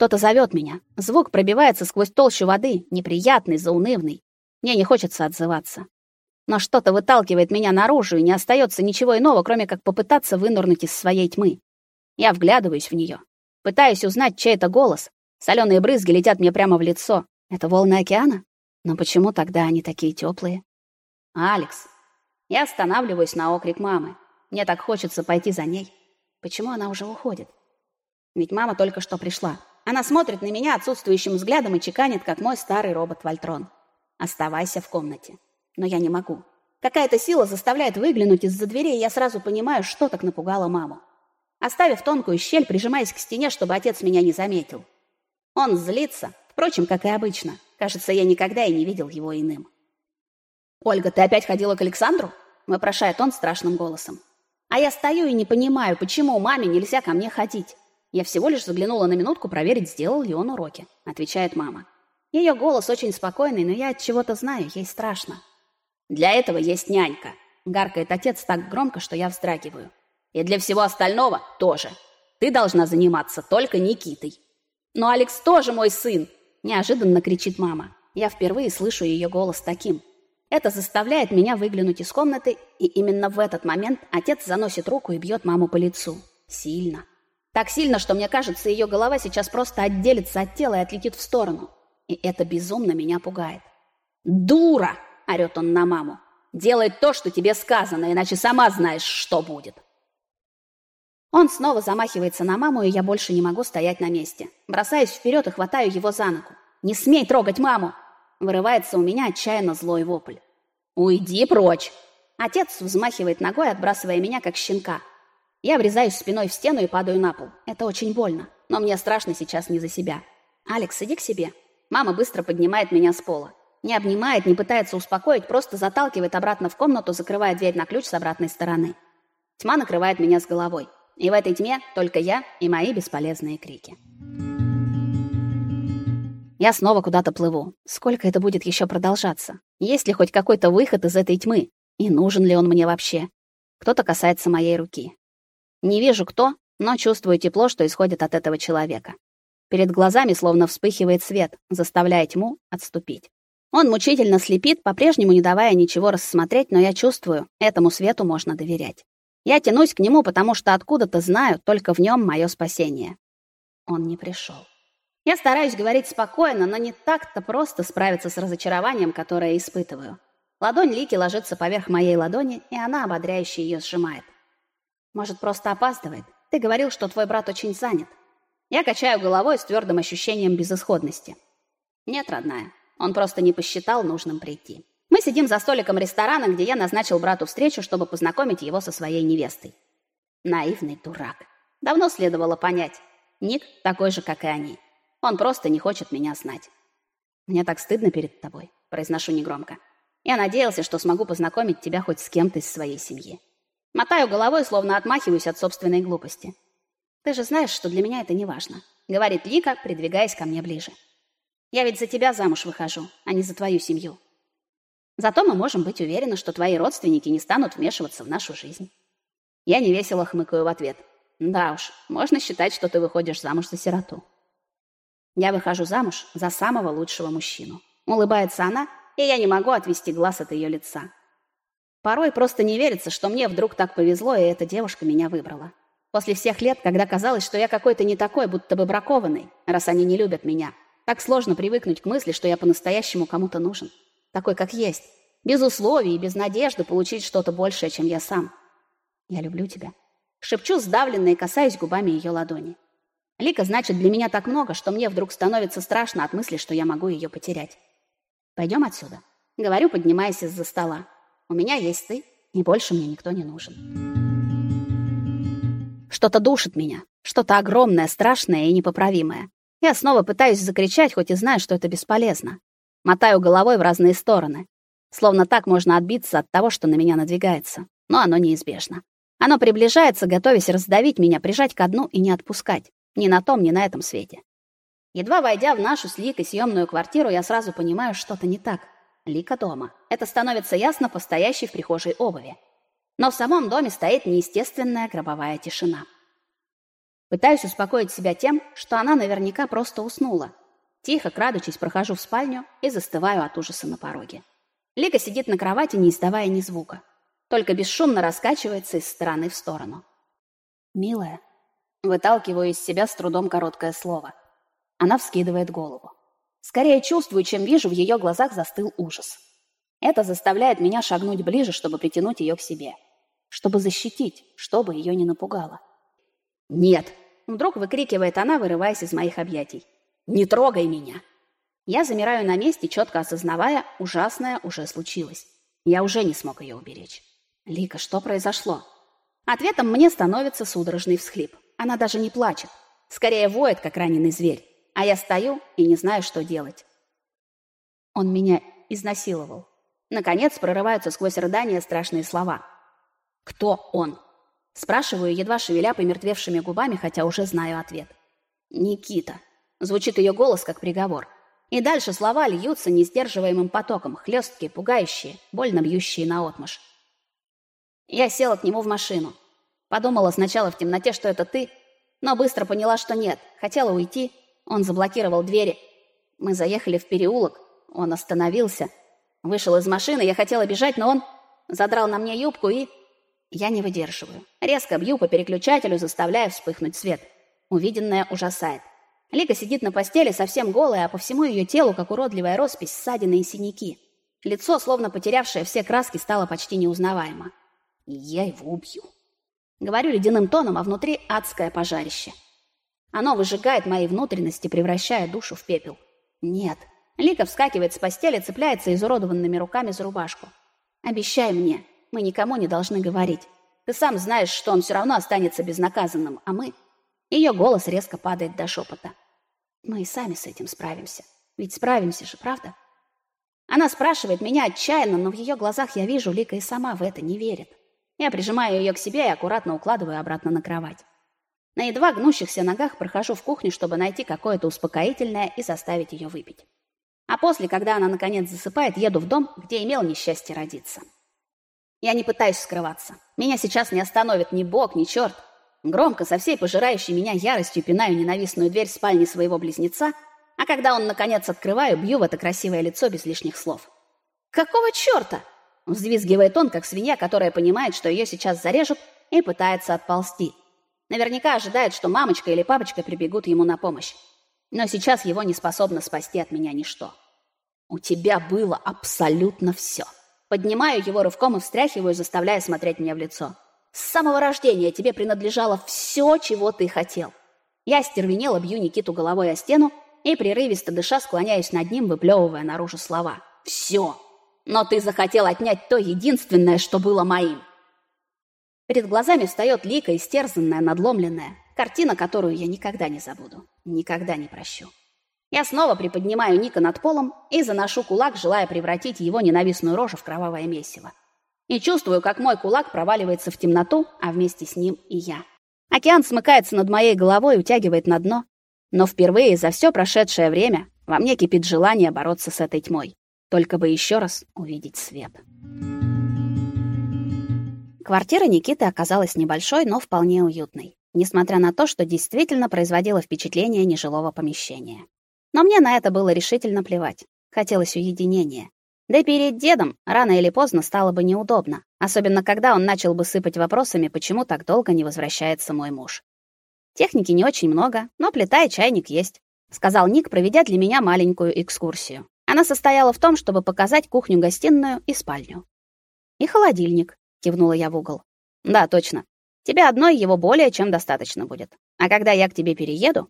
Кто-то зовет меня. Звук пробивается сквозь толщу воды, неприятный, заунывный. Мне не хочется отзываться. Но что-то выталкивает меня наружу, и не остается ничего иного, кроме как попытаться вынырнуть из своей тьмы. Я вглядываюсь в нее, пытаюсь узнать, чей это голос. Соленые брызги летят мне прямо в лицо. Это волны океана? Но почему тогда они такие теплые? Алекс. Я останавливаюсь на окрик мамы. Мне так хочется пойти за ней. Почему она уже уходит? Ведь мама только что пришла. Она смотрит на меня отсутствующим взглядом и чеканит, как мой старый робот Вольтрон. Оставайся в комнате. Но я не могу. Какая-то сила заставляет выглянуть из-за двери, и я сразу понимаю, что так напугало маму. Оставив тонкую щель, прижимаясь к стене, чтобы отец меня не заметил. Он злится, впрочем, как и обычно. Кажется, я никогда и не видел его иным. «Ольга, ты опять ходила к Александру?» — вопрошает он страшным голосом. А я стою и не понимаю, почему маме нельзя ко мне ходить. Я всего лишь заглянула на минутку проверить, сделал ли он уроки, отвечает мама. Ее голос очень спокойный, но я от чего-то знаю, ей страшно. Для этого есть нянька, гаркает отец так громко, что я вздрагиваю. И для всего остального тоже. Ты должна заниматься только Никитой. Но Алекс тоже мой сын, неожиданно кричит мама. Я впервые слышу ее голос таким. Это заставляет меня выглянуть из комнаты, и именно в этот момент отец заносит руку и бьет маму по лицу. Сильно. Так сильно, что мне кажется, ее голова сейчас просто отделится от тела и отлетит в сторону. И это безумно меня пугает. «Дура!» — орёт он на маму. «Делай то, что тебе сказано, иначе сама знаешь, что будет». Он снова замахивается на маму, и я больше не могу стоять на месте. Бросаюсь вперед и хватаю его за ногу. «Не смей трогать маму!» Вырывается у меня отчаянно злой вопль. «Уйди прочь!» Отец взмахивает ногой, отбрасывая меня, как щенка. Я врезаюсь спиной в стену и падаю на пол. Это очень больно, но мне страшно сейчас не за себя. «Алекс, иди к себе». Мама быстро поднимает меня с пола. Не обнимает, не пытается успокоить, просто заталкивает обратно в комнату, закрывая дверь на ключ с обратной стороны. Тьма накрывает меня с головой. И в этой тьме только я и мои бесполезные крики. Я снова куда-то плыву. Сколько это будет еще продолжаться? Есть ли хоть какой-то выход из этой тьмы? И нужен ли он мне вообще? Кто-то касается моей руки. Не вижу кто, но чувствую тепло, что исходит от этого человека. Перед глазами словно вспыхивает свет, заставляя тьму отступить. Он мучительно слепит, по-прежнему не давая ничего рассмотреть, но я чувствую, этому свету можно доверять. Я тянусь к нему, потому что откуда-то знаю, только в нем мое спасение. Он не пришел. Я стараюсь говорить спокойно, но не так-то просто справиться с разочарованием, которое испытываю. Ладонь Лики ложится поверх моей ладони, и она ободряюще ее сжимает. Может, просто опаздывает? Ты говорил, что твой брат очень занят. Я качаю головой с твердым ощущением безысходности. Нет, родная, он просто не посчитал нужным прийти. Мы сидим за столиком ресторана, где я назначил брату встречу, чтобы познакомить его со своей невестой. Наивный дурак. Давно следовало понять. Ник такой же, как и они. Он просто не хочет меня знать. Мне так стыдно перед тобой, произношу негромко. Я надеялся, что смогу познакомить тебя хоть с кем-то из своей семьи. Мотаю головой, словно отмахиваюсь от собственной глупости. Ты же знаешь, что для меня это не важно, говорит Лика, придвигаясь ко мне ближе. Я ведь за тебя замуж выхожу, а не за твою семью. Зато мы можем быть уверены, что твои родственники не станут вмешиваться в нашу жизнь. Я невесело хмыкаю в ответ. Да уж, можно считать, что ты выходишь замуж за сироту. Я выхожу замуж за самого лучшего мужчину. Улыбается она, и я не могу отвести глаз от ее лица. Порой просто не верится, что мне вдруг так повезло, и эта девушка меня выбрала. После всех лет, когда казалось, что я какой-то не такой, будто бы бракованный, раз они не любят меня, так сложно привыкнуть к мысли, что я по-настоящему кому-то нужен такой, как есть, без условий и без надежды получить что-то большее, чем я сам. Я люблю тебя. Шепчу сдавленно и касаюсь губами ее ладони. Лика значит для меня так много, что мне вдруг становится страшно от мысли, что я могу ее потерять. Пойдем отсюда. Говорю, поднимаясь из-за стола. У меня есть ты, и больше мне никто не нужен. Что-то душит меня, что-то огромное, страшное и непоправимое. Я снова пытаюсь закричать, хоть и знаю, что это бесполезно. Мотаю головой в разные стороны. Словно так можно отбиться от того, что на меня надвигается. Но оно неизбежно. Оно приближается, готовясь раздавить меня, прижать ко дну и не отпускать. Ни на том, ни на этом свете. Едва войдя в нашу с Ликой съемную квартиру, я сразу понимаю, что-то не так. Лика дома. Это становится ясно по стоящей в прихожей обуви. Но в самом доме стоит неестественная гробовая тишина. Пытаюсь успокоить себя тем, что она наверняка просто уснула. Тихо, крадучись, прохожу в спальню и застываю от ужаса на пороге. Лика сидит на кровати, не издавая ни звука. Только бесшумно раскачивается из стороны в сторону. «Милая». Выталкиваю из себя с трудом короткое слово. Она вскидывает голову. Скорее чувствую, чем вижу, в ее глазах застыл ужас. Это заставляет меня шагнуть ближе, чтобы притянуть ее к себе. Чтобы защитить, чтобы ее не напугало. «Нет!» — вдруг выкрикивает она, вырываясь из моих объятий. «Не трогай меня!» Я замираю на месте, четко осознавая, ужасное уже случилось. Я уже не смог ее уберечь. «Лика, что произошло?» Ответом мне становится судорожный всхлип. Она даже не плачет. Скорее воет, как раненый зверь. А я стою и не знаю, что делать. Он меня изнасиловал. Наконец прорываются сквозь рыдания страшные слова. «Кто он?» Спрашиваю, едва шевеля помертвевшими губами, хотя уже знаю ответ. «Никита». Звучит ее голос, как приговор. И дальше слова льются несдерживаемым потоком, хлесткие, пугающие, больно бьющие наотмашь. Я села к нему в машину. Подумала сначала в темноте, что это ты, но быстро поняла, что нет. Хотела уйти, он заблокировал двери. Мы заехали в переулок, он остановился, Вышел из машины, я хотела бежать, но он задрал на мне юбку и... Я не выдерживаю. Резко бью по переключателю, заставляя вспыхнуть свет. Увиденное ужасает. Лика сидит на постели совсем голая, а по всему ее телу, как уродливая роспись, ссадины и синяки. Лицо, словно потерявшее все краски, стало почти неузнаваемо. Я его убью. Говорю ледяным тоном, а внутри адское пожарище. Оно выжигает мои внутренности, превращая душу в пепел. Нет, Лика вскакивает с постели, цепляется изуродованными руками за рубашку. «Обещай мне, мы никому не должны говорить. Ты сам знаешь, что он все равно останется безнаказанным, а мы...» Ее голос резко падает до шепота. «Мы и сами с этим справимся. Ведь справимся же, правда?» Она спрашивает меня отчаянно, но в ее глазах я вижу, Лика и сама в это не верит. Я прижимаю ее к себе и аккуратно укладываю обратно на кровать. На едва гнущихся ногах прохожу в кухню, чтобы найти какое-то успокоительное и заставить ее выпить. А после, когда она наконец засыпает, еду в дом, где имел несчастье родиться. Я не пытаюсь скрываться. Меня сейчас не остановит ни бог, ни черт. Громко, со всей пожирающей меня яростью пинаю ненавистную дверь спальни своего близнеца, а когда он, наконец, открываю, бью в это красивое лицо без лишних слов. «Какого черта?» Взвизгивает он, как свинья, которая понимает, что ее сейчас зарежут, и пытается отползти. Наверняка ожидает, что мамочка или папочка прибегут ему на помощь. Но сейчас его не способно спасти от меня ничто. У тебя было абсолютно все. Поднимаю его рывком и встряхиваю, заставляя смотреть мне в лицо. С самого рождения тебе принадлежало все, чего ты хотел. Я стервенело бью Никиту головой о стену и, прерывисто дыша, склоняюсь над ним, выплевывая наружу слова. «Все! Но ты захотел отнять то единственное, что было моим!» Перед глазами встает Лика, истерзанная, надломленная. Картина, которую я никогда не забуду. Никогда не прощу. Я снова приподнимаю Ника над полом и заношу кулак, желая превратить его ненавистную рожу в кровавое месиво. И чувствую, как мой кулак проваливается в темноту, а вместе с ним и я. Океан смыкается над моей головой, утягивает на дно. Но впервые за все прошедшее время во мне кипит желание бороться с этой тьмой. Только бы еще раз увидеть свет. Квартира Никиты оказалась небольшой, но вполне уютной, несмотря на то, что действительно производила впечатление нежилого помещения. Но мне на это было решительно плевать. Хотелось уединения. Да и перед дедом рано или поздно стало бы неудобно, особенно когда он начал бы сыпать вопросами, почему так долго не возвращается мой муж. Техники не очень много, но плита и чайник есть, сказал Ник, проведя для меня маленькую экскурсию. Она состояла в том, чтобы показать кухню-гостиную и спальню. И холодильник, кивнула я в угол. Да, точно. Тебе одной его более чем достаточно будет. А когда я к тебе перееду,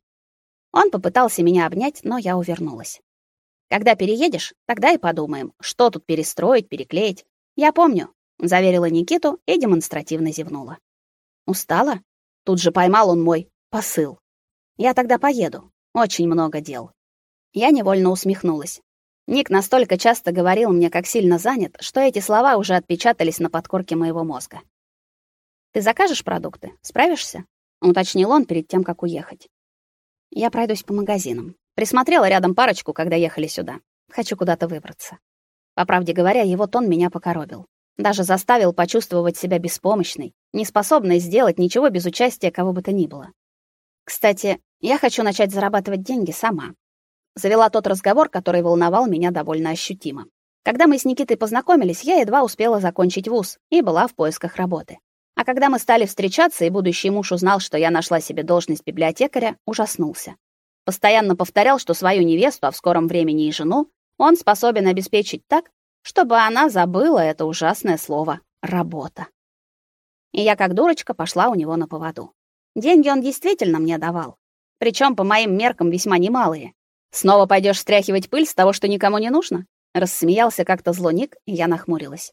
он попытался меня обнять, но я увернулась. Когда переедешь, тогда и подумаем, что тут перестроить, переклеить. Я помню, заверила Никиту и демонстративно зевнула. Устала? Тут же поймал он мой посыл. Я тогда поеду. Очень много дел. Я невольно усмехнулась. Ник настолько часто говорил мне, как сильно занят, что эти слова уже отпечатались на подкорке моего мозга. Ты закажешь продукты? Справишься? уточнил он перед тем, как уехать. Я пройдусь по магазинам. Присмотрела рядом парочку, когда ехали сюда. Хочу куда-то выбраться. По правде говоря, его тон меня покоробил. Даже заставил почувствовать себя беспомощной, неспособной сделать ничего без участия кого бы то ни было. Кстати, я хочу начать зарабатывать деньги сама. Завела тот разговор, который волновал меня довольно ощутимо. Когда мы с Никитой познакомились, я едва успела закончить вуз и была в поисках работы. А когда мы стали встречаться, и будущий муж узнал, что я нашла себе должность библиотекаря, ужаснулся. Постоянно повторял, что свою невесту, а в скором времени и жену, он способен обеспечить так, чтобы она забыла это ужасное слово работа. И я как дурочка пошла у него на поводу. Деньги он действительно мне давал, причем по моим меркам весьма немалые. Снова пойдешь стряхивать пыль с того, что никому не нужно? Рассмеялся как-то злоник, и я нахмурилась.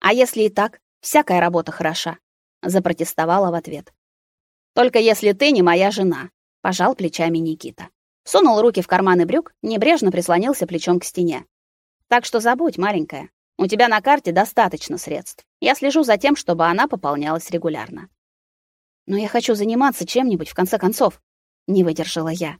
А если и так, всякая работа хороша, запротестовала в ответ. Только если ты не моя жена, пожал плечами Никита. Сунул руки в карманы брюк, небрежно прислонился плечом к стене. Так что забудь, маленькая. У тебя на карте достаточно средств. Я слежу за тем, чтобы она пополнялась регулярно. Но я хочу заниматься чем-нибудь в конце концов, не выдержала я.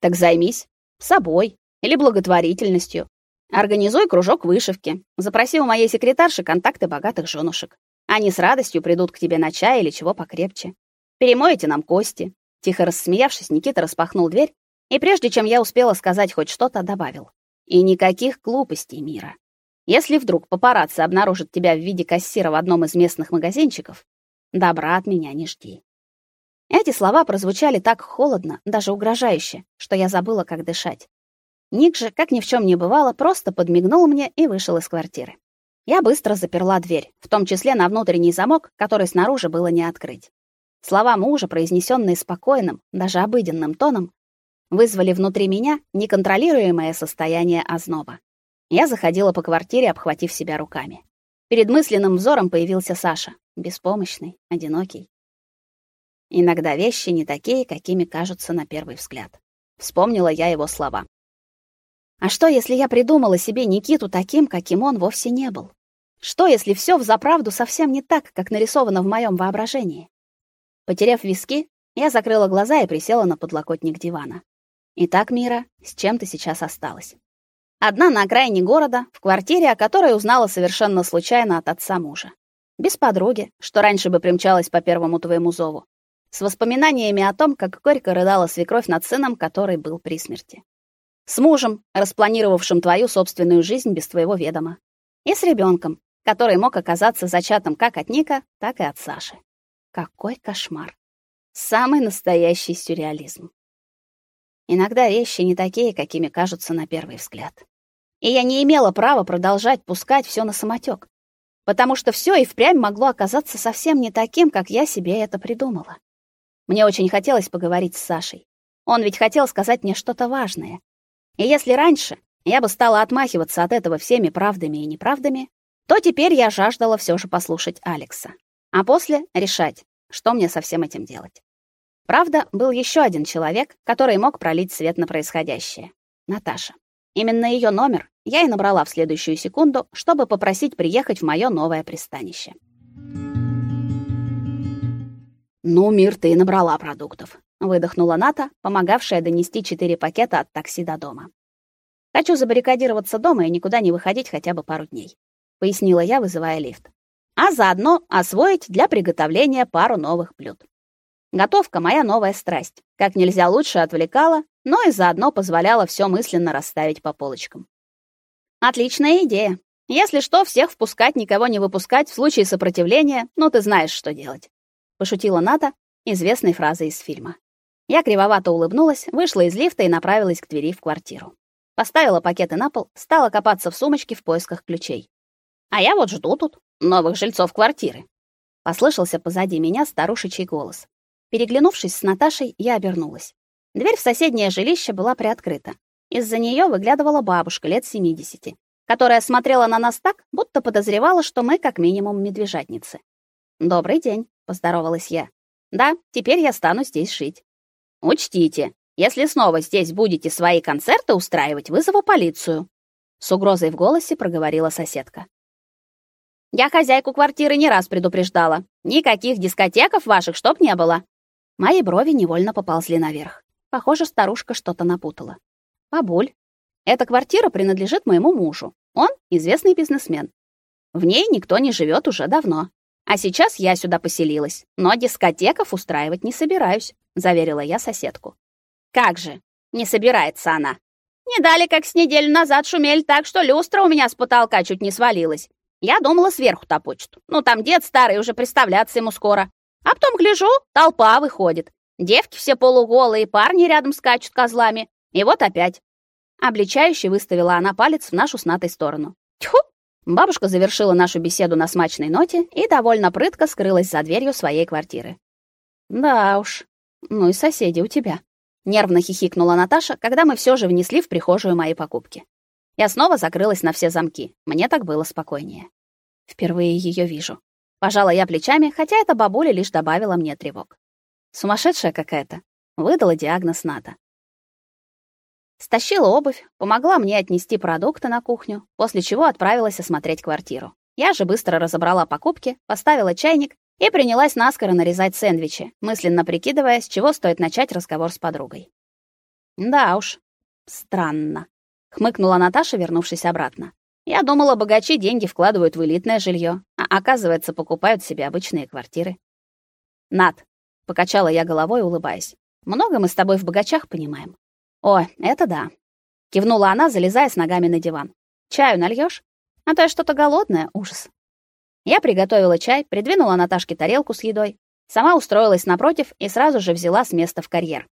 Так займись собой или благотворительностью. Организуй кружок вышивки. Запроси у моей секретарши контакты богатых женушек. Они с радостью придут к тебе на чай или чего покрепче. Перемоете нам кости. Тихо рассмеявшись, Никита распахнул дверь, и прежде чем я успела сказать хоть что-то, добавил: "И никаких глупостей, Мира. Если вдруг папарацци обнаружат тебя в виде кассира в одном из местных магазинчиков, добра от меня не жди". Эти слова прозвучали так холодно, даже угрожающе, что я забыла, как дышать. Ник же, как ни в чем не бывало, просто подмигнул мне и вышел из квартиры. Я быстро заперла дверь, в том числе на внутренний замок, который снаружи было не открыть. Слова мужа, произнесенные спокойным, даже обыденным тоном, вызвали внутри меня неконтролируемое состояние озноба. Я заходила по квартире, обхватив себя руками. Перед мысленным взором появился Саша, беспомощный, одинокий. Иногда вещи не такие, какими кажутся на первый взгляд. Вспомнила я его слова. А что, если я придумала себе Никиту таким, каким он вовсе не был? Что, если все взаправду совсем не так, как нарисовано в моем воображении? Потеряв виски, я закрыла глаза и присела на подлокотник дивана. Итак, Мира, с чем ты сейчас осталась? Одна на окраине города, в квартире, о которой узнала совершенно случайно от отца мужа. Без подруги, что раньше бы примчалась по первому твоему зову с воспоминаниями о том, как горько рыдала свекровь над сыном, который был при смерти. С мужем, распланировавшим твою собственную жизнь без твоего ведома. И с ребенком, который мог оказаться зачатым как от Ника, так и от Саши. Какой кошмар. Самый настоящий сюрреализм. Иногда вещи не такие, какими кажутся на первый взгляд. И я не имела права продолжать пускать все на самотек, потому что все и впрямь могло оказаться совсем не таким, как я себе это придумала. Мне очень хотелось поговорить с Сашей. Он ведь хотел сказать мне что-то важное. И если раньше я бы стала отмахиваться от этого всеми правдами и неправдами, то теперь я жаждала все же послушать Алекса. А после решать, что мне со всем этим делать. Правда, был еще один человек, который мог пролить свет на происходящее. Наташа. Именно ее номер я и набрала в следующую секунду, чтобы попросить приехать в мое новое пристанище. «Ну, Мир, ты набрала продуктов», — выдохнула Ната, помогавшая донести четыре пакета от такси до дома. «Хочу забаррикадироваться дома и никуда не выходить хотя бы пару дней», — пояснила я, вызывая лифт. «А заодно освоить для приготовления пару новых блюд. Готовка — моя новая страсть. Как нельзя лучше отвлекала, но и заодно позволяла все мысленно расставить по полочкам. Отличная идея. Если что, всех впускать, никого не выпускать в случае сопротивления, ну ты знаешь, что делать пошутила Ната известной фразой из фильма. Я кривовато улыбнулась, вышла из лифта и направилась к двери в квартиру. Поставила пакеты на пол, стала копаться в сумочке в поисках ключей. А я вот жду тут новых жильцов квартиры. Послышался позади меня старушечий голос. Переглянувшись с Наташей, я обернулась. Дверь в соседнее жилище была приоткрыта. Из-за нее выглядывала бабушка лет 70, которая смотрела на нас так, будто подозревала, что мы как минимум медвежатницы. Добрый день, поздоровалась я. Да, теперь я стану здесь жить. Учтите, если снова здесь будете свои концерты устраивать, вызову полицию, с угрозой в голосе проговорила соседка. Я хозяйку квартиры не раз предупреждала. Никаких дискотеков ваших чтоб не было. Мои брови невольно поползли наверх. Похоже, старушка что-то напутала. Бабуль, эта квартира принадлежит моему мужу. Он известный бизнесмен. В ней никто не живет уже давно. А сейчас я сюда поселилась, но дискотеков устраивать не собираюсь. заверила я соседку. Как же? Не собирается она. Не дали, как с неделю назад шумели так, что люстра у меня с потолка чуть не свалилась. Я думала, сверху топочут. Ну, там дед старый, уже представляться ему скоро. А потом гляжу, толпа выходит. Девки все полуголые, парни рядом скачут козлами. И вот опять. Обличающе выставила она палец в нашу с сторону. Тьфу! Бабушка завершила нашу беседу на смачной ноте и довольно прытко скрылась за дверью своей квартиры. Да уж. Ну и соседи у тебя. Нервно хихикнула Наташа, когда мы все же внесли в прихожую мои покупки. Я снова закрылась на все замки. Мне так было спокойнее. Впервые ее вижу. Пожала я плечами, хотя эта бабуля лишь добавила мне тревог. Сумасшедшая какая-то, выдала диагноз Ната. Стащила обувь, помогла мне отнести продукты на кухню, после чего отправилась осмотреть квартиру. Я же быстро разобрала покупки, поставила чайник и принялась наскоро нарезать сэндвичи, мысленно прикидывая, с чего стоит начать разговор с подругой. Да уж, странно, хмыкнула Наташа, вернувшись обратно. Я думала, богачи деньги вкладывают в элитное жилье, а оказывается, покупают себе обычные квартиры. Над, покачала я головой, улыбаясь. Много мы с тобой в богачах понимаем. О, это да. Кивнула она, залезая с ногами на диван. Чаю нальешь? А то я что-то голодная, ужас. Я приготовила чай, придвинула Наташке тарелку с едой, сама устроилась напротив и сразу же взяла с места в карьер.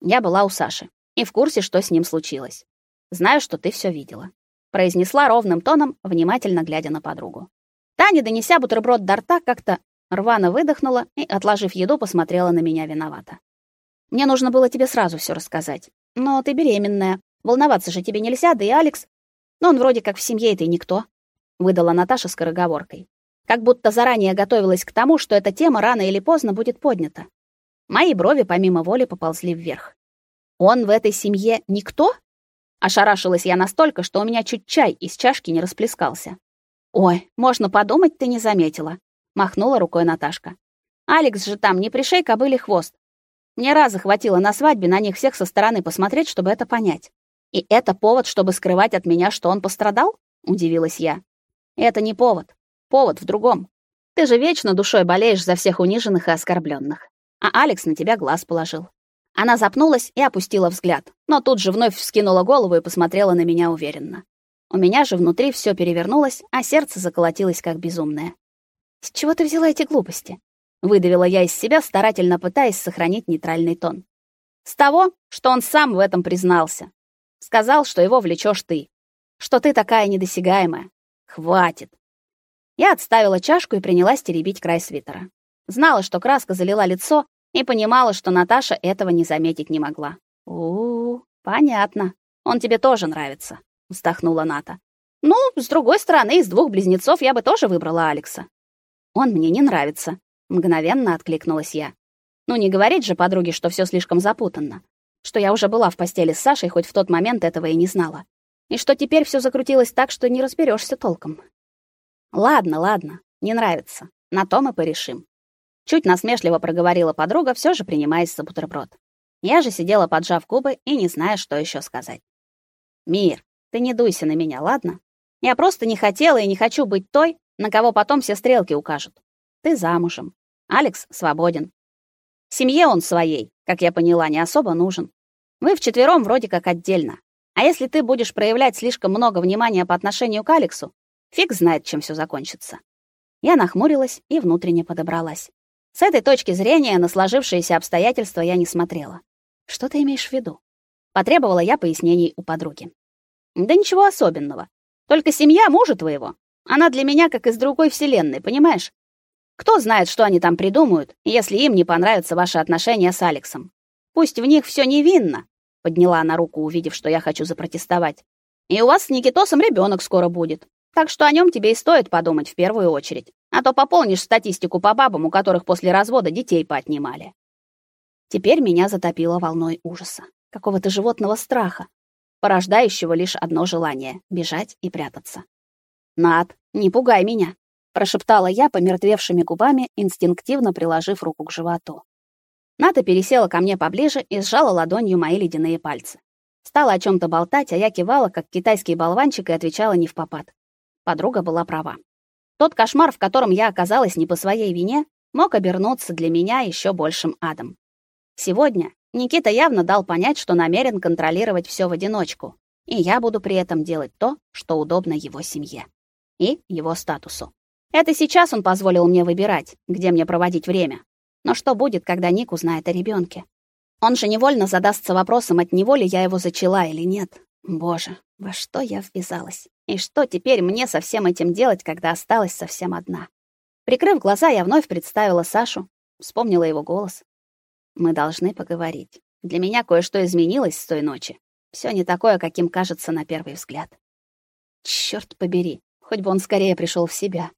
Я была у Саши и в курсе, что с ним случилось. Знаю, что ты все видела, произнесла ровным тоном, внимательно глядя на подругу. Таня, донеся бутерброд до рта, как-то рвано выдохнула и, отложив еду, посмотрела на меня виновато. Мне нужно было тебе сразу все рассказать. Но ты беременная. Волноваться же тебе нельзя, да и Алекс... Но он вроде как в семье этой никто, выдала Наташа скороговоркой. Как будто заранее готовилась к тому, что эта тема рано или поздно будет поднята. Мои брови помимо воли поползли вверх. Он в этой семье никто? Ошарашилась я настолько, что у меня чуть чай из чашки не расплескался. Ой, можно подумать, ты не заметила, махнула рукой Наташка. Алекс же там не пришей кобыле хвост. Мне раза хватило на свадьбе на них всех со стороны посмотреть, чтобы это понять. И это повод, чтобы скрывать от меня, что он пострадал? удивилась я. Это не повод. Повод в другом. Ты же вечно душой болеешь за всех униженных и оскорбленных. А Алекс на тебя глаз положил. Она запнулась и опустила взгляд, но тут же вновь вскинула голову и посмотрела на меня уверенно. У меня же внутри все перевернулось, а сердце заколотилось как безумное. С чего ты взяла эти глупости? Выдавила я из себя, старательно пытаясь сохранить нейтральный тон. С того, что он сам в этом признался. Сказал, что его влечешь ты, что ты такая недосягаемая. Хватит. Я отставила чашку и принялась теребить край свитера. Знала, что краска залила лицо, и понимала, что Наташа этого не заметить не могла. У, -у, -у понятно. Он тебе тоже нравится, вздохнула Ната. Ну, с другой стороны, из двух близнецов я бы тоже выбрала Алекса. Он мне не нравится, Мгновенно откликнулась я. Ну не говорить же подруге, что все слишком запутанно. Что я уже была в постели с Сашей, хоть в тот момент этого и не знала. И что теперь все закрутилось так, что не разберешься толком. Ладно, ладно, не нравится. На то мы порешим. Чуть насмешливо проговорила подруга, все же принимаясь за бутерброд. Я же сидела, поджав губы и не зная, что еще сказать. Мир, ты не дуйся на меня, ладно? Я просто не хотела и не хочу быть той, на кого потом все стрелки укажут. Ты замужем. Алекс свободен. Семье он своей, как я поняла, не особо нужен. Вы вчетвером вроде как отдельно. А если ты будешь проявлять слишком много внимания по отношению к Алексу, фиг знает, чем все закончится. Я нахмурилась и внутренне подобралась. С этой точки зрения на сложившиеся обстоятельства я не смотрела. Что ты имеешь в виду? Потребовала я пояснений у подруги. Да ничего особенного. Только семья мужа твоего. Она для меня как из другой вселенной, понимаешь? Кто знает, что они там придумают, если им не понравятся ваши отношения с Алексом. Пусть в них все невинно, подняла она руку, увидев, что я хочу запротестовать. И у вас с Никитосом ребенок скоро будет. Так что о нем тебе и стоит подумать в первую очередь. А то пополнишь статистику по бабам, у которых после развода детей поотнимали. Теперь меня затопило волной ужаса, какого-то животного страха, порождающего лишь одно желание бежать и прятаться. Над, не пугай меня прошептала я помертвевшими губами, инстинктивно приложив руку к животу. Ната пересела ко мне поближе и сжала ладонью мои ледяные пальцы. Стала о чем то болтать, а я кивала, как китайский болванчик, и отвечала не в попад. Подруга была права. Тот кошмар, в котором я оказалась не по своей вине, мог обернуться для меня еще большим адом. Сегодня Никита явно дал понять, что намерен контролировать все в одиночку, и я буду при этом делать то, что удобно его семье и его статусу. Это сейчас он позволил мне выбирать, где мне проводить время. Но что будет, когда Ник узнает о ребенке? Он же невольно задастся вопросом, от него ли я его зачала или нет. Боже, во что я ввязалась? И что теперь мне со всем этим делать, когда осталась совсем одна? Прикрыв глаза, я вновь представила Сашу, вспомнила его голос. Мы должны поговорить. Для меня кое-что изменилось с той ночи. Все не такое, каким кажется на первый взгляд. Черт побери, хоть бы он скорее пришел в себя.